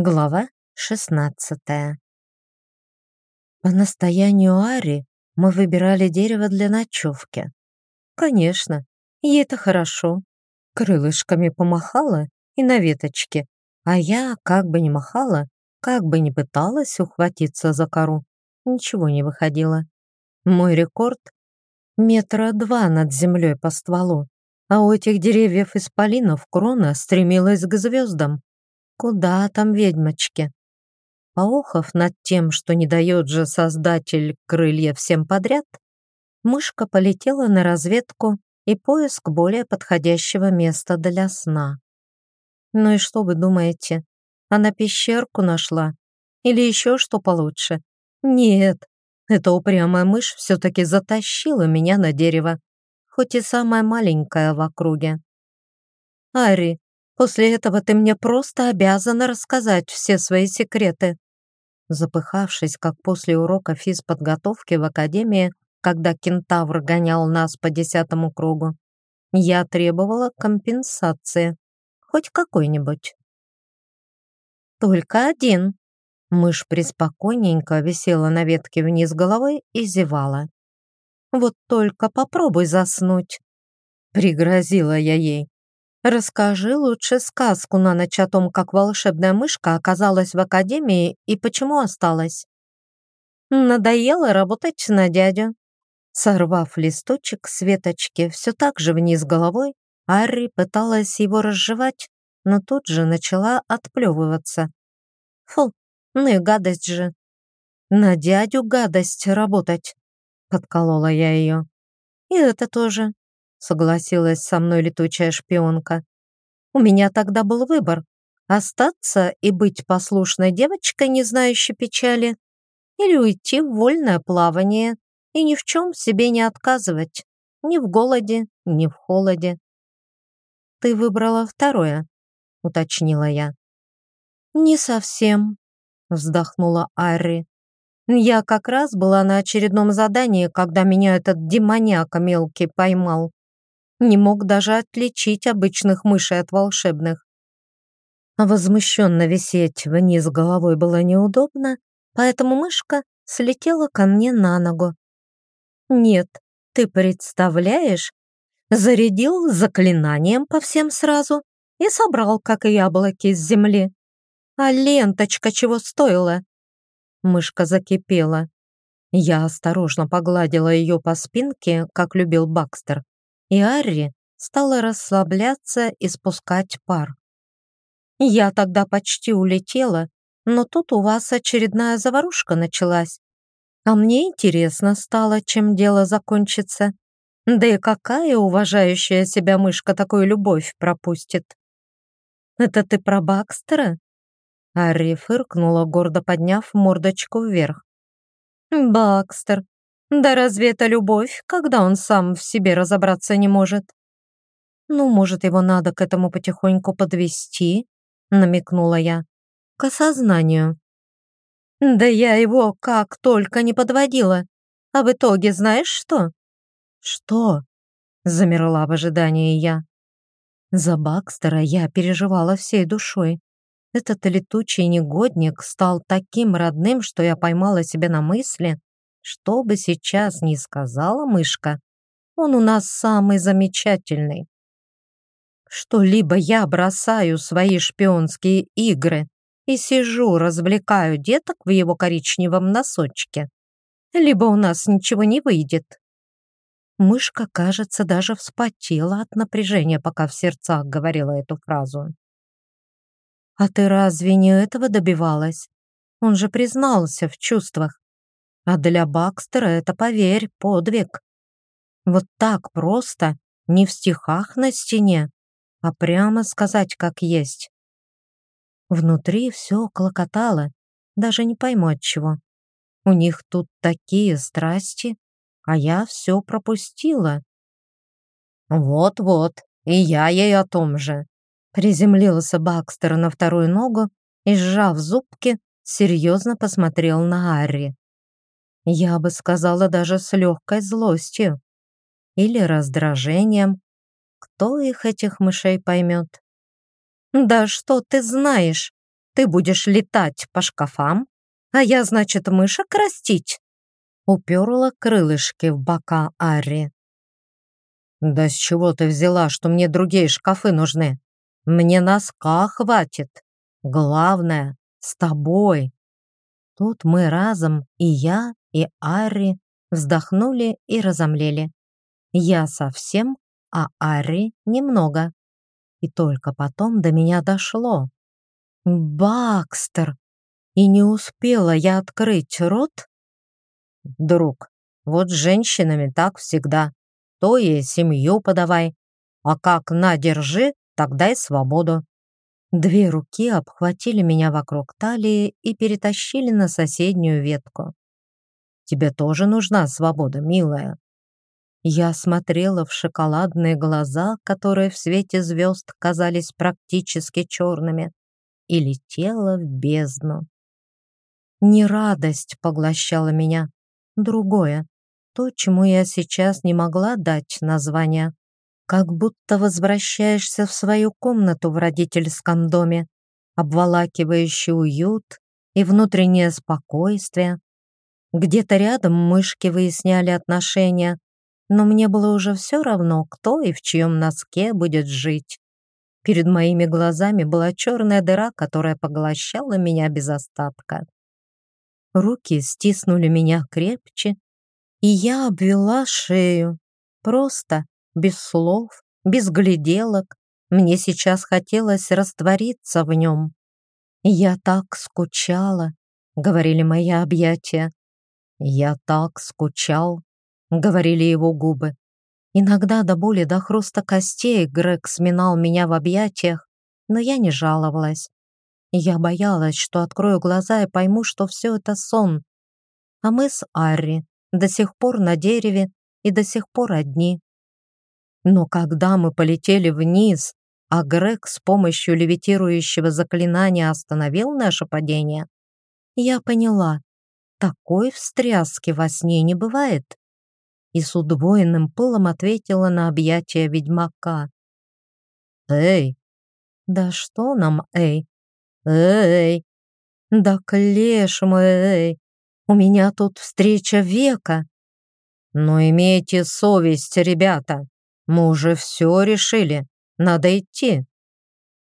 Глава 16 По настоянию Ари мы выбирали дерево для ночевки. Конечно, ей это хорошо. Крылышками помахала и на веточке, а я, как бы ни махала, как бы ни пыталась ухватиться за кору, ничего не выходило. Мой рекорд — метра два над землей по стволу, а у этих деревьев исполинов крона стремилась к звездам. Куда там ведьмочки? Поохов над тем, что не дает же создатель крылья всем подряд, мышка полетела на разведку и поиск более подходящего места для сна. Ну и что вы думаете? Она пещерку нашла? Или еще что получше? Нет, эта упрямая мышь все-таки затащила меня на дерево, хоть и самая маленькая в округе. Ари, После этого ты мне просто обязана рассказать все свои секреты». Запыхавшись, как после урока физподготовки в академии, когда кентавр гонял нас по десятому кругу, я требовала компенсации, хоть какой-нибудь. «Только один». Мышь преспокойненько висела на ветке вниз головой и зевала. «Вот только попробуй заснуть», — пригрозила я ей. Расскажи лучше сказку на ночь о том, как волшебная мышка оказалась в академии и почему осталась. Надоело работать на дядю. Сорвав листочек с веточки все так же вниз головой, Арри пыталась его разжевать, но тут же начала отплевываться. Фу, ну и гадость же. На дядю гадость работать, подколола я ее. И это тоже согласилась со мной летучая шпионка. У меня тогда был выбор — остаться и быть послушной девочкой, не знающей печали, или уйти в вольное плавание и ни в чем себе не отказывать, ни в голоде, ни в холоде. «Ты выбрала второе», — уточнила я. «Не совсем», — вздохнула Арри. «Я как раз была на очередном задании, когда меня этот демоняка мелкий поймал не мог даже отличить обычных мышей от волшебных. Возмущенно висеть вниз головой было неудобно, поэтому мышка слетела ко мне на ногу. «Нет, ты представляешь? Зарядил заклинанием по всем сразу и собрал, как и яблоки, с земли. А ленточка чего стоила?» Мышка закипела. Я осторожно погладила ее по спинке, как любил Бакстер, и Арри стала расслабляться и спускать пар. Я тогда почти улетела, но тут у вас очередная заварушка началась. А мне интересно стало, чем дело закончится. Да и какая уважающая себя мышка такую любовь пропустит? Это ты про Бакстера? Арри фыркнула, гордо подняв мордочку вверх. Бакстер, да разве это любовь, когда он сам в себе разобраться не может? Ну, может, его надо к этому потихоньку подвести, намекнула я, к осознанию. Да я его как только не подводила. А в итоге знаешь что? Что? Замерла в ожидании я. За Бакстера я переживала всей душой. Этот летучий негодник стал таким родным, что я поймала себя на мысли, что бы сейчас ни сказала мышка, он у нас самый замечательный. Что либо я бросаю свои шпионские игры и сижу, развлекаю деток в его коричневом носочке, либо у нас ничего не выйдет. Мышка, кажется, даже вспотела от напряжения, пока в сердцах говорила эту фразу. «А ты разве не этого добивалась? Он же признался в чувствах. А для Бакстера это, поверь, подвиг. Вот так просто, не в стихах на стене, а прямо сказать, как есть. Внутри все клокотало, даже не пойму от чего. У них тут такие страсти, а я все пропустила. Вот-вот, и я ей о том же. Приземлился Бакстер на вторую ногу и, сжав зубки, серьезно посмотрел на Арри. Я бы сказала даже с легкой злостью или раздражением. Кто их, этих мышей, поймет? «Да что ты знаешь?» Ты будешь летать по шкафам, а я, значит, мышек растить?» Уперла крылышки в бока Арри. «Да с чего ты взяла, что мне другие шкафы нужны? Мне носка хватит. Главное, с тобой». Тут мы разом, и я, и Арри, вздохнули и разомлели. Я совсем, а Арри немного. И только потом до меня дошло. «Бакстер!» И не успела я открыть рот. «Друг, вот с женщинами так всегда. То ей семью подавай, а как на, держи, тогда и свободу». Две руки обхватили меня вокруг талии и перетащили на соседнюю ветку. «Тебе тоже нужна свобода, милая?» Я смотрела в шоколадные глаза, которые в свете звезд казались практически черными, и летела в бездну. Не радость поглощала меня, другое, то, чему я сейчас не могла дать название. Как будто возвращаешься в свою комнату в родительском доме, обволакивающий уют и внутреннее спокойствие. Где-то рядом мышки выясняли отношения, но мне было уже все равно, кто и в чьем носке будет жить. Перед моими глазами была черная дыра, которая поглощала меня без остатка. Руки стиснули меня крепче, и я обвела шею. Просто, без слов, без гляделок. Мне сейчас хотелось раствориться в нем. «Я так скучала», — говорили мои объятия. «Я так скучал», — говорили его губы. Иногда до боли, до хруста костей Грег сминал меня в объятиях, но я не жаловалась. Я боялась, что открою глаза и пойму, что все это сон. А мы с Арри до сих пор на дереве и до сих пор одни. Но когда мы полетели вниз, а Грег с помощью левитирующего заклинания остановил наше падение, я поняла, такой встряски во сне не бывает и с удвоенным пылом ответила на объятия ведьмака. «Эй!» «Да что нам, эй?» «Эй!» «Да клеш мой, эй! У меня тут встреча века!» «Но имейте совесть, ребята! Мы уже все решили, надо идти!»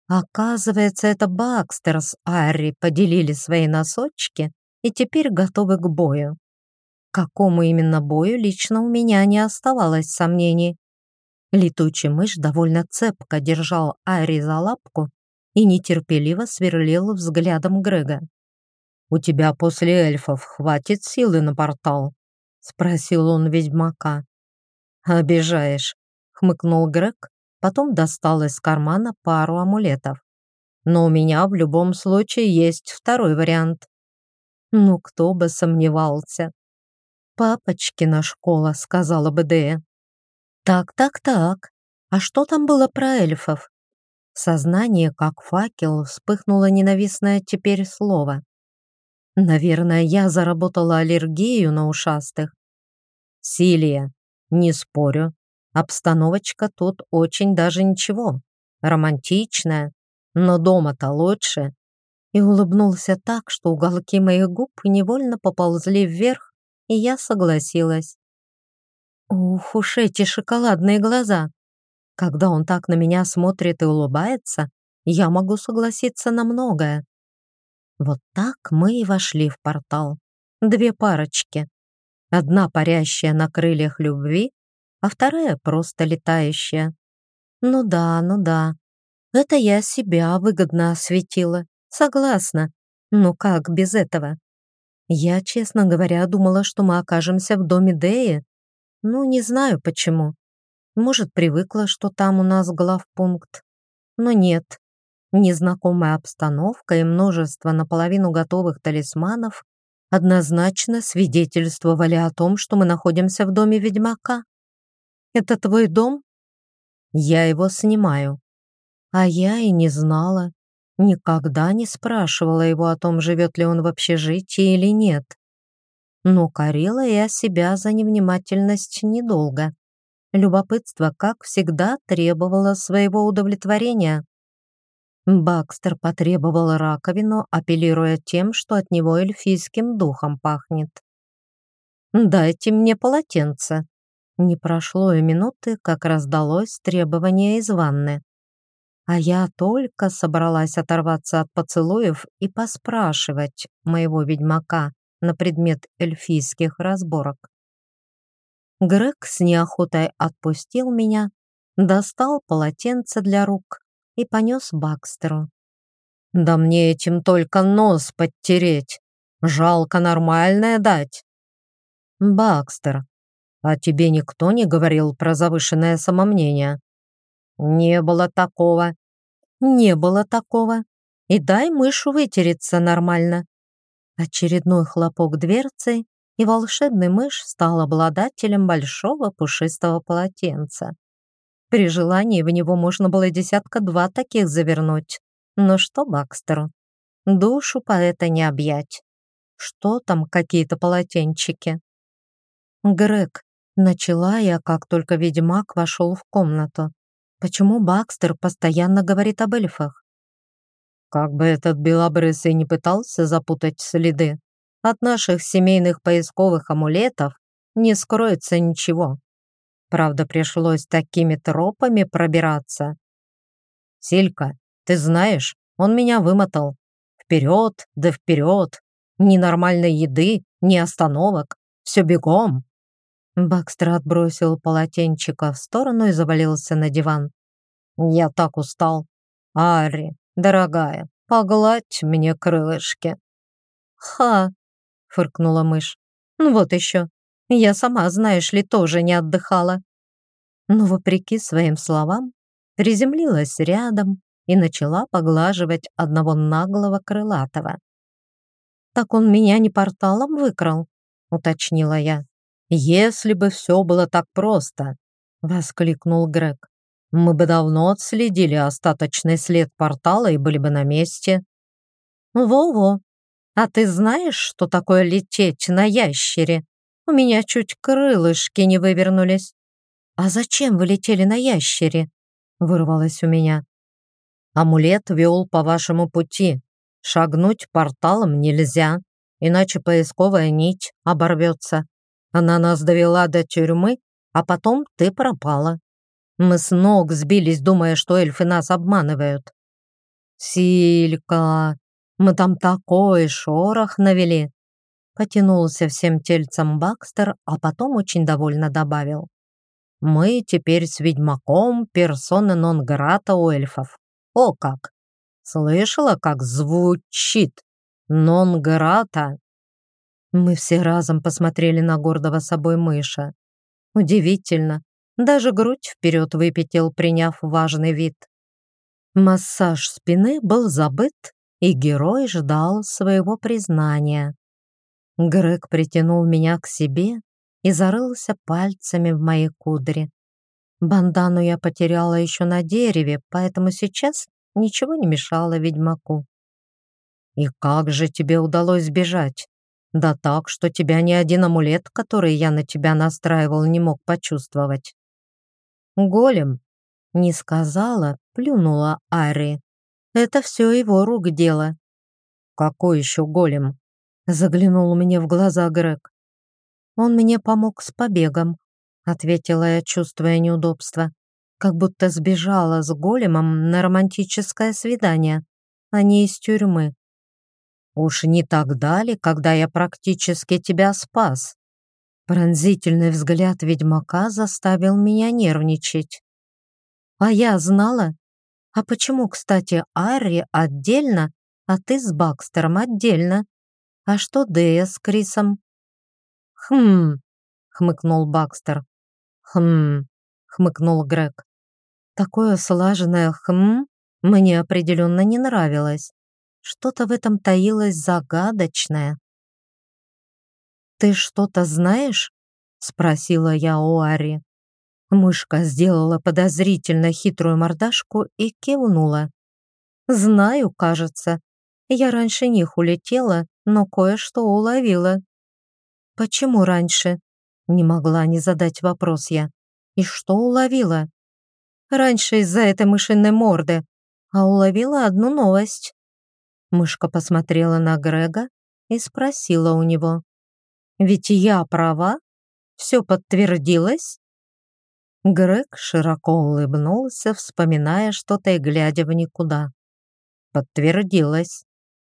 Оказывается, это Бакстер с Арри поделили свои носочки и теперь готовы к бою какому именно бою лично у меня не оставалось сомнений. Летучий мышь довольно цепко держал Ари за лапку и нетерпеливо сверлил взглядом Грега. «У тебя после эльфов хватит силы на портал?» — спросил он ведьмака. «Обижаешь», — хмыкнул Грег, потом достал из кармана пару амулетов. «Но у меня в любом случае есть второй вариант». Ну, кто бы сомневался. «Папочкина школа», — сказала бы Дея. «Так, так, так. А что там было про эльфов?» Сознание, как факел, вспыхнуло ненавистное теперь слово. Наверное, я заработала аллергию на ушастых. Силия, не спорю. Обстановочка тут очень даже ничего. Романтичная, но дома-то лучше. И улыбнулся так, что уголки моих губ невольно поползли вверх и я согласилась. Ух уж эти шоколадные глаза! Когда он так на меня смотрит и улыбается, я могу согласиться на многое. Вот так мы и вошли в портал. Две парочки. Одна парящая на крыльях любви, а вторая просто летающая. Ну да, ну да. Это я себя выгодно осветила. Согласна. Ну как без этого? Я, честно говоря, думала, что мы окажемся в доме Деи. Ну, не знаю почему. Может, привыкла, что там у нас главпункт. Но нет. Незнакомая обстановка и множество наполовину готовых талисманов однозначно свидетельствовали о том, что мы находимся в доме ведьмака. «Это твой дом?» «Я его снимаю». А я и не знала. Никогда не спрашивала его о том, живет ли он в общежитии или нет. Но корила я себя за невнимательность недолго. Любопытство, как всегда, требовало своего удовлетворения. Бакстер потребовал раковину, апеллируя тем, что от него эльфийским духом пахнет. «Дайте мне полотенце». Не прошло и минуты, как раздалось требование из ванны. А я только собралась оторваться от поцелуев и поспрашивать моего ведьмака на предмет эльфийских разборок. Грег с неохотой отпустил меня, достал полотенце для рук и понес Бакстеру. «Да мне этим только нос подтереть. Жалко нормальное дать». «Бакстер, а тебе никто не говорил про завышенное самомнение?» «Не было такого». «Не было такого. И дай мышу вытереться нормально». Очередной хлопок дверцы, и волшебный мышь стал обладателем большого пушистого полотенца. При желании в него можно было десятка-два таких завернуть. Но что Бакстеру? Душу поэта не объять. Что там какие-то полотенчики? Грег, начала я, как только ведьмак вошел в комнату. Почему Бакстер постоянно говорит об эльфах? Как бы этот белобрысый не пытался запутать следы, от наших семейных поисковых амулетов не скроется ничего. Правда, пришлось такими тропами пробираться. «Силька, ты знаешь, он меня вымотал. Вперед, да вперед. Ни нормальной еды, ни остановок. Все бегом». Бакстер отбросил полотенчика в сторону и завалился на диван. «Я так устал. Ари, дорогая, погладь мне крылышки». «Ха!» — фыркнула мышь. «Ну вот еще. Я сама, знаешь ли, тоже не отдыхала. Но, вопреки своим словам, приземлилась рядом и начала поглаживать одного наглого крылатого. «Так он меня не порталом выкрал?» — уточнила я. «Если бы все было так просто!» — воскликнул Грег. «Мы бы давно отследили остаточный след портала и были бы на месте». «Во-во! А ты знаешь, что такое лететь на ящере?» У меня чуть крылышки не вывернулись. «А зачем вы летели на ящере?» Вырвалось у меня. «Амулет вел по вашему пути. Шагнуть порталом нельзя, иначе поисковая нить оборвется. Она нас довела до тюрьмы, а потом ты пропала. Мы с ног сбились, думая, что эльфы нас обманывают. Силька, мы там такой шорох навели. Потянулся всем тельцем Бакстер, а потом очень довольно добавил. «Мы теперь с ведьмаком персона нон-грата у эльфов. О как! Слышала, как звучит нон-грата?» Мы все разом посмотрели на гордого собой мыша. Удивительно, даже грудь вперед выпятил, приняв важный вид. Массаж спины был забыт, и герой ждал своего признания. Грег притянул меня к себе и зарылся пальцами в мои кудри. Бандану я потеряла еще на дереве, поэтому сейчас ничего не мешало ведьмаку. «И как же тебе удалось сбежать? Да так, что тебя ни один амулет, который я на тебя настраивал, не мог почувствовать». «Голем», — не сказала, плюнула Ари. «Это все его рук дело». «Какой еще голем?» Заглянул мне в глаза Грег. «Он мне помог с побегом», — ответила я, чувствуя неудобство. Как будто сбежала с големом на романтическое свидание, а не из тюрьмы. «Уж не так дали, когда я практически тебя спас». Пронзительный взгляд ведьмака заставил меня нервничать. «А я знала? А почему, кстати, Арри отдельно, а ты с Бакстером отдельно?» А что Дэя с Крисом? Хм, хмыкнул Бакстер. Хм, хмыкнул Грег. Такое слаженное хм мне определенно не нравилось. Что-то в этом таилось загадочное. «Ты что-то знаешь?» — спросила я у Ари. Мышка сделала подозрительно хитрую мордашку и кивнула. «Знаю, кажется. Я раньше них улетела но кое-что уловила. «Почему раньше?» — не могла не задать вопрос я. «И что уловила?» «Раньше из-за этой мышиной морды. а уловила одну новость. Мышка посмотрела на Грега и спросила у него. «Ведь я права? Все подтвердилось?» Грег широко улыбнулся, вспоминая что-то и глядя в никуда. Подтвердилось.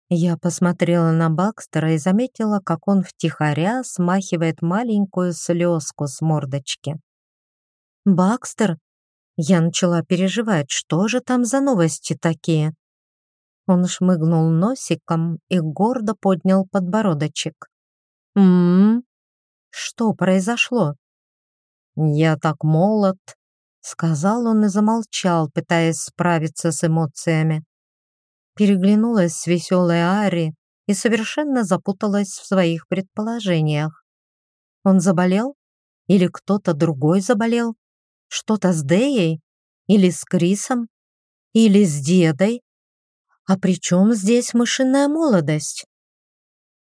Я посмотрела на Бакстера и заметила, как он втихаря смахивает маленькую слезку с мордочки. «Бакстер?» Я начала переживать, что же там за новости такие. Он шмыгнул носиком и гордо поднял подбородочек. «М-м-м, что произошло?» «Я так молод», — сказал он и замолчал, пытаясь справиться с эмоциями. Переглянулась с веселой Ари и совершенно запуталась в своих предположениях. Он заболел? Или кто-то другой заболел? Что-то с Деей? Или с Крисом? Или с дедой? А при чем здесь мышиная молодость?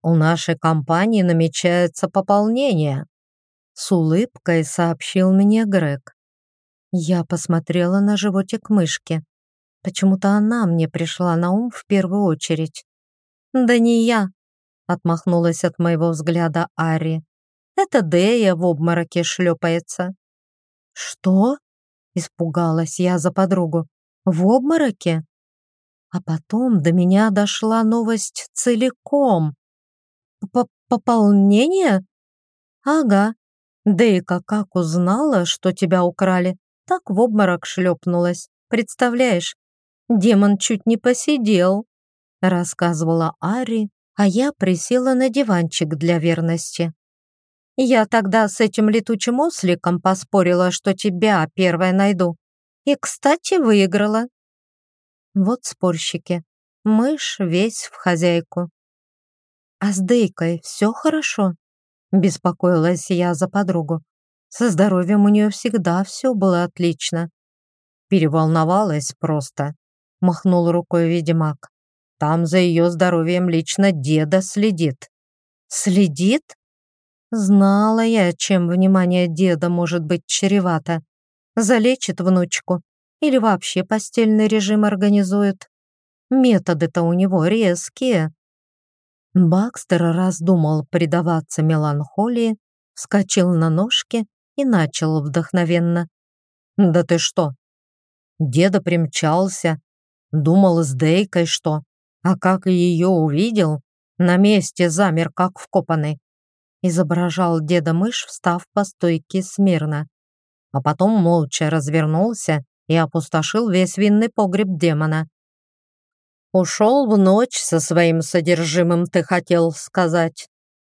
У нашей компании намечается пополнение, с улыбкой сообщил мне Грег. Я посмотрела на животик мышки. Почему-то она мне пришла на ум в первую очередь. «Да не я», — отмахнулась от моего взгляда Ари. «Это Дея в обмороке шлепается». «Что?» — испугалась я за подругу. «В обмороке?» А потом до меня дошла новость целиком. «Пополнение?» «Ага. Дейка как узнала, что тебя украли, так в обморок шлепнулась. Представляешь, демон чуть не посидел», рассказывала Ари, а я присела на диванчик для верности. «Я тогда с этим летучим осликом поспорила, что тебя первой найду. И, кстати, выиграла. Вот спорщики. Мышь весь в хозяйку. А с Дейкой все хорошо? Беспокоилась я за подругу. Со здоровьем у нее всегда все было отлично. Переволновалась просто. Махнул рукой ведьмак. Там за ее здоровьем лично деда следит. Следит? Знала я, чем внимание деда может быть чревато. Залечит внучку или вообще постельный режим организует. Методы-то у него резкие. Бакстер раздумал предаваться меланхолии, вскочил на ножки и начал вдохновенно. «Да ты что? Деда примчался, думал с Дейкой что, а как ее увидел, на месте замер, как вкопанный. Изображал деда-мышь, встав по стойке смирно. А потом молча развернулся и опустошил весь винный погреб демона. «Ушел в ночь со своим содержимым, ты хотел сказать.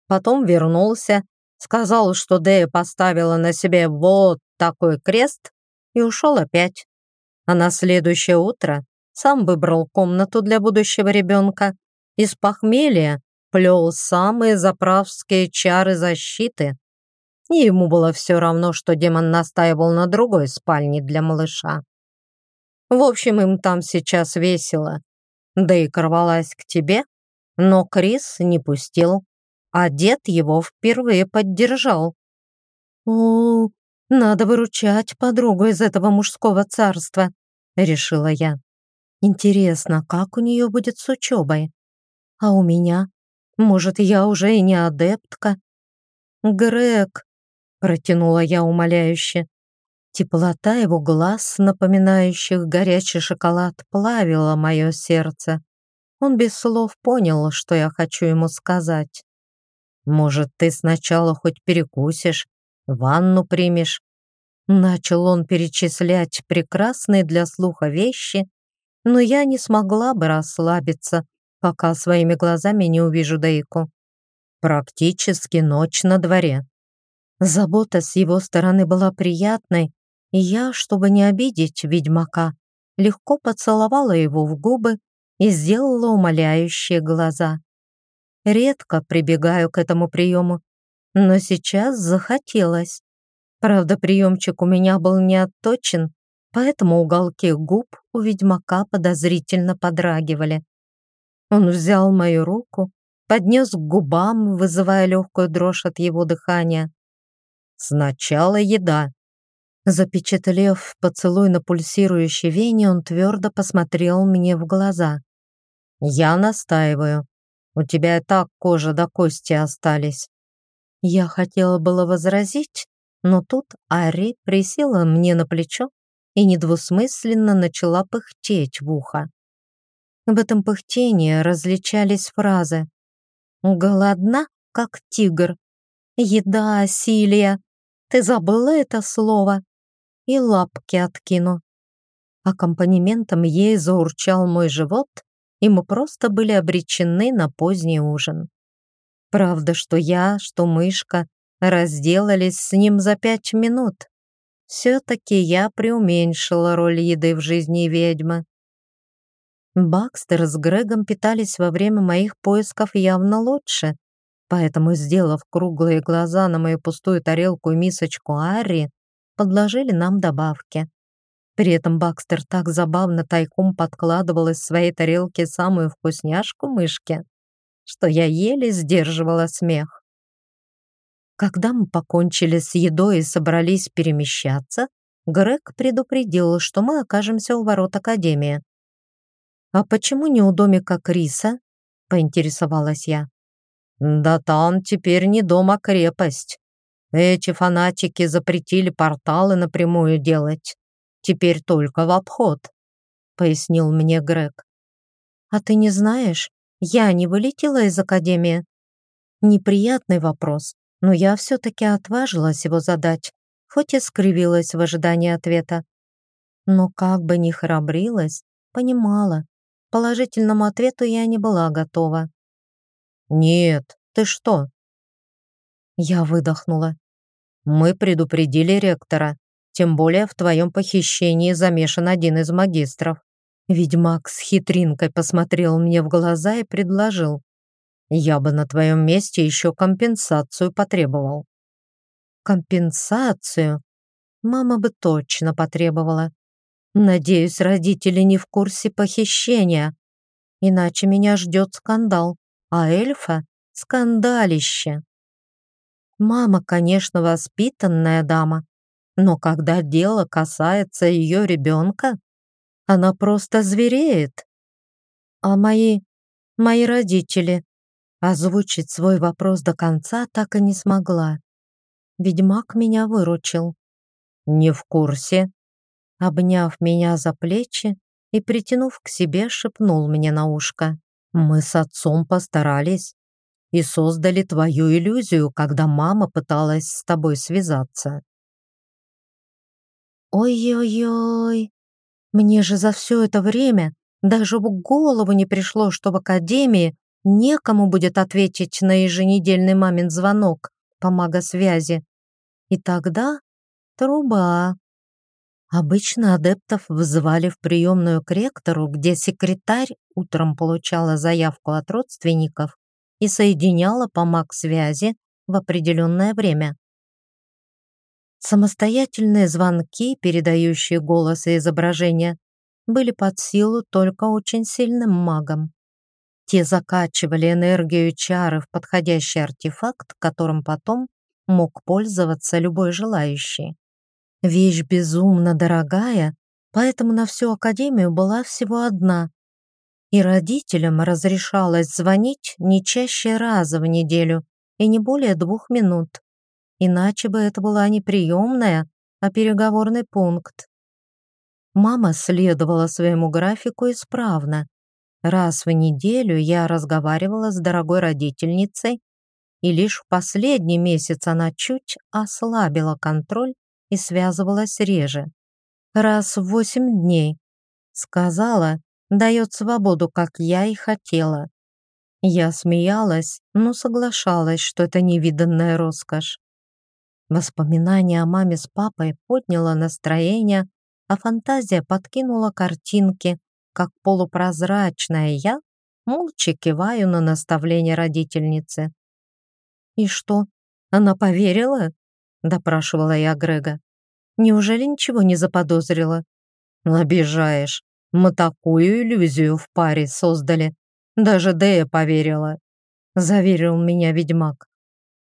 Потом вернулся, сказал, что Дея поставила на себе вот такой крест и ушел опять. А на следующее утро сам выбрал комнату для будущего ребенка. Из похмелья плел самые заправские чары защиты ему было все равно, что демон настаивал на другой спальне для малыша. В общем, им там сейчас весело. Да и рвалась к тебе, но Крис не пустил, а дед его впервые поддержал. «О, надо выручать подругу из этого мужского царства», — решила я. «Интересно, как у нее будет с учебой? А у меня? Может, я уже и не адептка?» «Грег, Протянула я умоляюще. Теплота его глаз, напоминающих горячий шоколад, плавила мое сердце. Он без слов понял, что я хочу ему сказать. «Может, ты сначала хоть перекусишь, ванну примешь?» Начал он перечислять прекрасные для слуха вещи, но я не смогла бы расслабиться, пока своими глазами не увижу Дейку. Практически ночь на дворе. Забота с его стороны была приятной, и я, чтобы не обидеть ведьмака, легко поцеловала его в губы и сделала умоляющие глаза. Редко прибегаю к этому приему, но сейчас захотелось. Правда, приемчик у меня был не отточен, поэтому уголки губ у ведьмака подозрительно подрагивали. Он взял мою руку, поднес к губам, вызывая легкую дрожь от его дыхания. Сначала еда. Запечатлев поцелуй на пульсирующей вене, он твердо посмотрел мне в глаза. «Я настаиваю. У тебя и так кожа до кости остались». Я хотела было возразить, но тут Ари присела мне на плечо и недвусмысленно начала пыхтеть в ухо. В этом пыхтении различались фразы «Голодна, как тигр», «Еда, Силия», «Ты забыла это слово?» и лапки откину. Аккомпанементом ей заурчал мой живот, и мы просто были обречены на поздний ужин. Правда, что я, что мышка разделались с ним за пять минут. Все-таки я преуменьшила роль еды в жизни ведьмы. Бакстер с Грегом питались во время моих поисков явно лучше, поэтому, сделав круглые глаза на мою пустую тарелку и мисочку Арри, подложили нам добавки. При этом Бакстер так забавно тайком подкладывал из своей тарелки самую вкусняшку мышки, что я еле сдерживала смех. Когда мы покончили с едой и собрались перемещаться, Грег предупредил, что мы окажемся у ворот Академии. «А почему не у домика Криса?» — поинтересовалась я. «Да там теперь не дом, а крепость. Эти фанатики запретили порталы напрямую делать. Теперь только в обход», — пояснил мне Грег. «А ты не знаешь, я не вылетела из Академии?» Неприятный вопрос, но я все-таки отважилась его задать, хоть и скривилась в ожидании ответа. Но как бы ни храбрилась, понимала, положительному ответу я не была готова. «Нет, ты что?» Я выдохнула. «Мы предупредили ректора. Тем более в твоем похищении замешан один из магистров». Ведьмак с хитринкой посмотрел мне в глаза и предложил. «Я бы на твоем месте еще компенсацию потребовал». «Компенсацию?» Мама бы точно потребовала. Надеюсь, родители не в курсе похищения. Иначе меня ждет скандал, а эльфа — скандалище. Мама, конечно, воспитанная дама, но когда дело касается ее ребенка, она просто звереет. А мои, мои родители, озвучить свой вопрос до конца так и не смогла. Ведьмак меня выручил. Не в курсе. Обняв меня за плечи и притянув к себе, шепнул мне на ушко. Мы с отцом постарались и создали твою иллюзию, когда мама пыталась с тобой связаться. Ой-ой-ой, мне же за все это время даже в голову не пришло, что в академии некому будет ответить на еженедельный мамин звонок по магосвязи. И тогда труба. Обычно адептов вызывали в приемную к ректору, где секретарь утром получала заявку от родственников и соединяла по маг-связи в определенное время. Самостоятельные звонки, передающие голос и изображение, были под силу только очень сильным магам. Те закачивали энергию чары в подходящий артефакт, которым потом мог пользоваться любой желающий. Вещь безумно дорогая, поэтому на всю академию была всего одна, и родителям разрешалось звонить не чаще раза в неделю и не более двух минут. Иначе бы это была не приемная, а переговорный пункт. Мама следовала своему графику исправно. Раз в неделю я разговаривала с дорогой родительницей, и лишь в последний месяц она чуть ослабила контроль и связывалась реже. Раз в восемь дней. Сказала, дает свободу, как я и хотела. Я смеялась, но соглашалась, что это невиданная роскошь. Воспоминание о маме с папой подняло настроение, а фантазия подкинула картинки, как полупрозрачная я молча киваю на наставление родительницы. «И что, она поверила?» — допрашивала я Грега. «Неужели ничего не заподозрила?» «Обижаешь. Мы такую иллюзию в паре создали. Даже Дея поверила. Заверил меня ведьмак.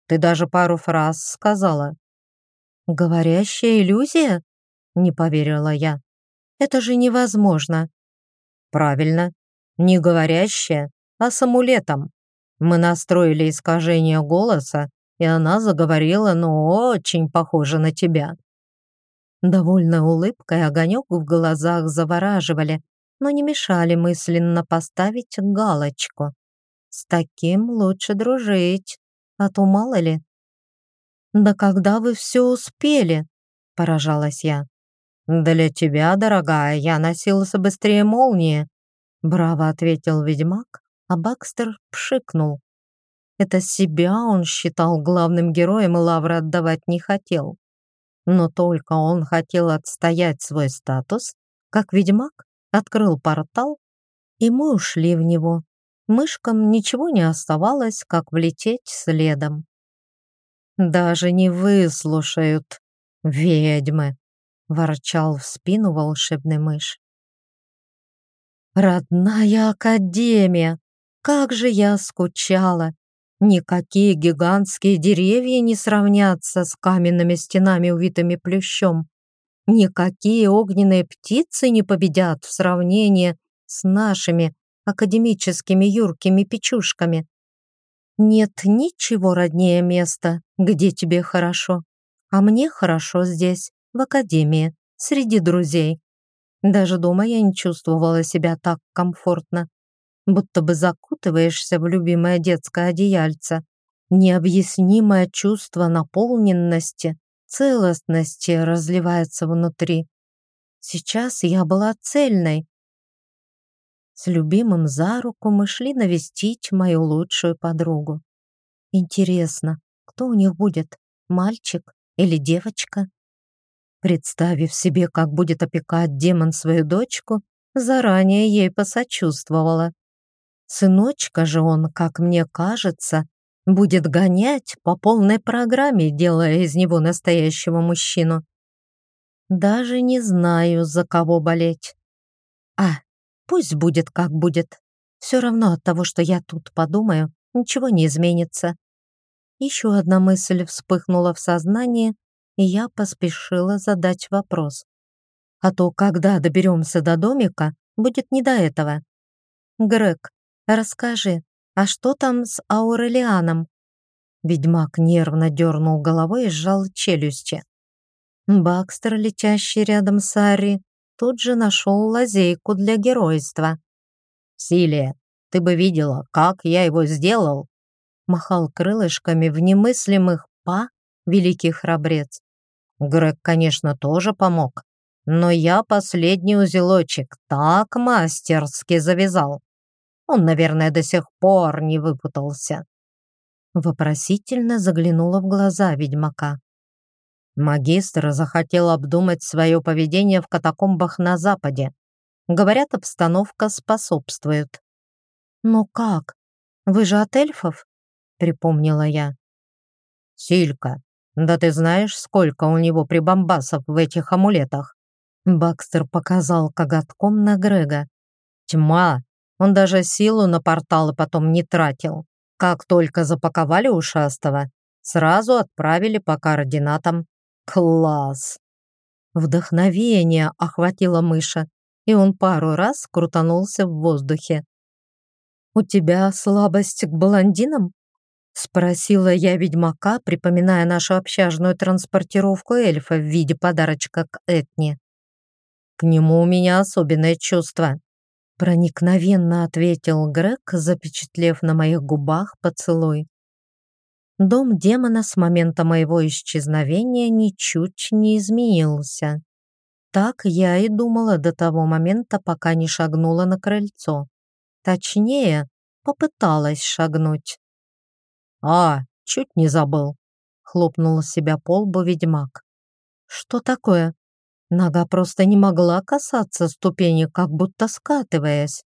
Ты даже пару фраз сказала. Говорящая иллюзия? не поверила я. «Это же невозможно». «Правильно, не говорящая, а с амулетом. Мы настроили искажение голоса, и она заговорила, ну, очень похоже на тебя». Довольно улыбкой огонек в глазах завораживали, но не мешали мысленно поставить галочку. С таким лучше дружить, а то мало ли. «Да когда вы все успели?» – поражалась я. «Для тебя, дорогая, я носился быстрее молнии», – браво ответил ведьмак, а Бакстер пшикнул. Это себя он считал главным героем и лавры отдавать не хотел. Но только он хотел отстоять свой статус, как ведьмак открыл портал, и мы ушли в него. Мышкам ничего не оставалось, как влететь следом. «Даже не выслушают, ведьмы!» — ворчал в спину волшебный мышь. «Родная Академия! Как же я скучала! Никакие гигантские деревья не сравнятся с каменными стенами, увитыми плющом. Никакие огненные птицы не победят в сравнении с нашими академическими юркими печушками. Нет ничего роднее места, где тебе хорошо. А мне хорошо здесь, в академии, среди друзей. Даже дома я не чувствовала себя так комфортно, будто бы закутываешься в любимое детское одеяльце. Необъяснимое чувство наполненности, целостности разливается внутри. Сейчас я была цельной, с любимым за руку мы шли навестить мою лучшую подругу. Интересно, кто у них будет, мальчик или девочка? Представив себе, как будет опекать демон свою дочку, заранее ей посочувствовала. Сыночка же он, как мне кажется, будет гонять по полной программе, делая из него настоящего мужчину. Даже не знаю, за кого болеть. А, Пусть будет, как будет. Все равно от того, что я тут подумаю, ничего не изменится. Еще одна мысль вспыхнула в сознании, и я поспешила задать вопрос. А то, когда доберемся до домика, будет не до этого. Грег, расскажи, а что там с Аурелианом? Ведьмак нервно дернул головой и сжал челюсти. Бакстер, летящий рядом с Ари, тут же нашел лазейку для геройства. «Силия, ты бы видела, как я его сделал!» Махал крылышками в немыслимых «па» великий храбрец. Грег, конечно, тоже помог, но я последний узелочек так мастерски завязал. Он, наверное, до сих пор не выпутался. Вопросительно заглянула в глаза ведьмака. Магистр захотел обдумать свое поведение в катакомбах на Западе. Говорят, обстановка способствует. «Но как? Вы же от эльфов?» — припомнила я. «Силька, да ты знаешь, сколько у него прибамбасов в этих амулетах?» Бакстер показал коготком на Грега. «Тьма! Он даже силу на порталы потом не тратил. Как только запаковали ушастого, сразу отправили по координатам. Класс! Вдохновение охватило мыша, и он пару раз крутанулся в воздухе. «У тебя слабость к блондинам?» Спросила я ведьмака, припоминая нашу общажную транспортировку эльфа в виде подарочка к Этне. «К нему у меня особенное чувство», проникновенно ответил Грег, запечатлев на моих губах поцелуй. Дом демона с момента моего исчезновения ничуть не изменился. Так я и думала до того момента, пока не шагнула на крыльцо. Точнее, попыталась шагнуть. «А, чуть не забыл», — хлопнул себя по лбу ведьмак. «Что такое?» Нога просто не могла касаться ступени, как будто скатываясь.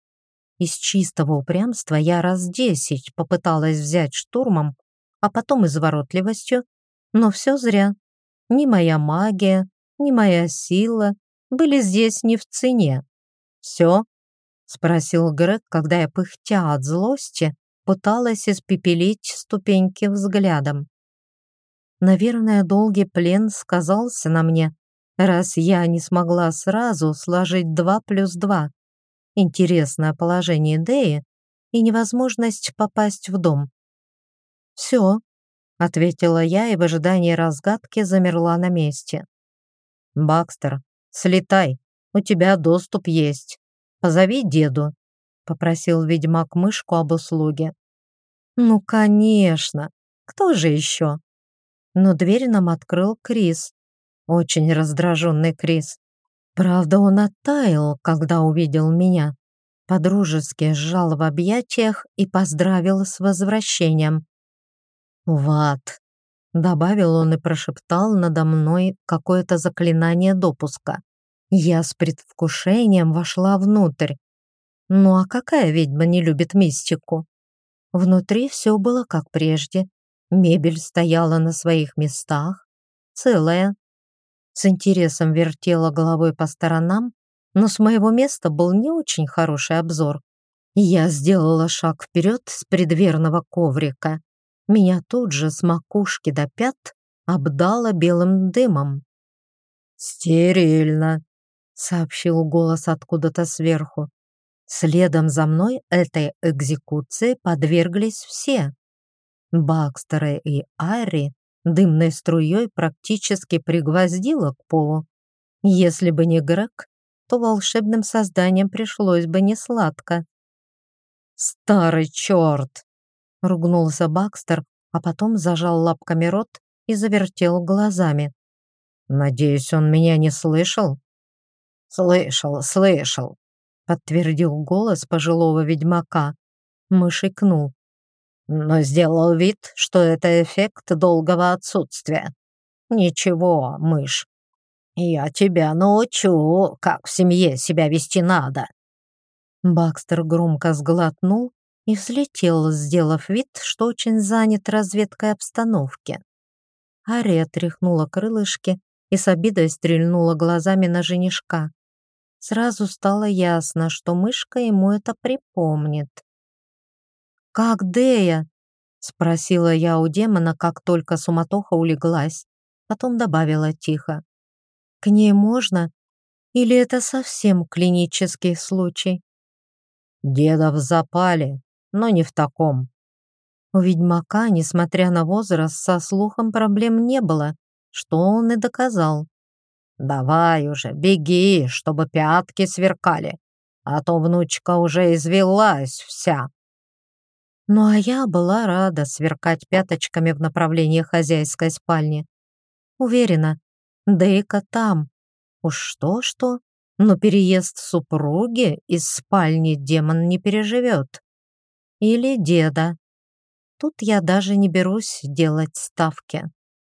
Из чистого упрямства я раз десять попыталась взять штурмом а потом изворотливостью, но все зря. Ни моя магия, ни моя сила были здесь не в цене. «Все?» — спросил Грег, когда я, пыхтя от злости, пыталась испепелить ступеньки взглядом. Наверное, долгий плен сказался на мне, раз я не смогла сразу сложить два плюс два. Интересное положение Деи и невозможность попасть в дом. «Все», — ответила я и в ожидании разгадки замерла на месте. «Бакстер, слетай, у тебя доступ есть. Позови деду», — попросил ведьмак мышку об услуге. «Ну, конечно, кто же еще?» Но дверь нам открыл Крис, очень раздраженный Крис. Правда, он оттаял, когда увидел меня. Подружески сжал в объятиях и поздравил с возвращением. «Ват», — добавил он и прошептал надо мной какое-то заклинание допуска. Я с предвкушением вошла внутрь. Ну а какая ведьма не любит мистику? Внутри все было как прежде. Мебель стояла на своих местах, целая, с интересом вертела головой по сторонам, но с моего места был не очень хороший обзор. Я сделала шаг вперед с предверного коврика. Меня тут же с макушки до пят обдало белым дымом. «Стерильно», — сообщил голос откуда-то сверху. Следом за мной этой экзекуции подверглись все. Бакстеры и Айри дымной струей практически пригвоздила к полу. Если бы не Грег, то волшебным созданием пришлось бы несладко. «Старый черт!» — ругнулся Бакстер, а потом зажал лапками рот и завертел глазами. «Надеюсь, он меня не слышал?» «Слышал, слышал», — подтвердил голос пожилого ведьмака. Мышь икнул но сделал вид, что это эффект долгого отсутствия. Ничего, мышь, я тебя научу, как в семье себя вести надо. Бакстер громко сглотнул и взлетел, сделав вид, что очень занят разведкой обстановки. Ария тряхнула крылышки и с обидой стрельнула глазами на женишка. Сразу стало ясно, что мышка ему это припомнит. «Как Дея?» — спросила я у демона, как только суматоха улеглась. Потом добавила тихо. «К ней можно? Или это совсем клинический случай?» «Деда в запале, но не в таком». У ведьмака, несмотря на возраст, со слухом проблем не было, что он и доказал. «Давай уже, беги, чтобы пятки сверкали, а то внучка уже извелась вся». Ну а я была рада сверкать пяточками в направлении хозяйской спальни. Уверена, Дейка там. Уж что-что, но переезд супруги из спальни демон не переживет. Или деда. Тут я даже не берусь делать ставки.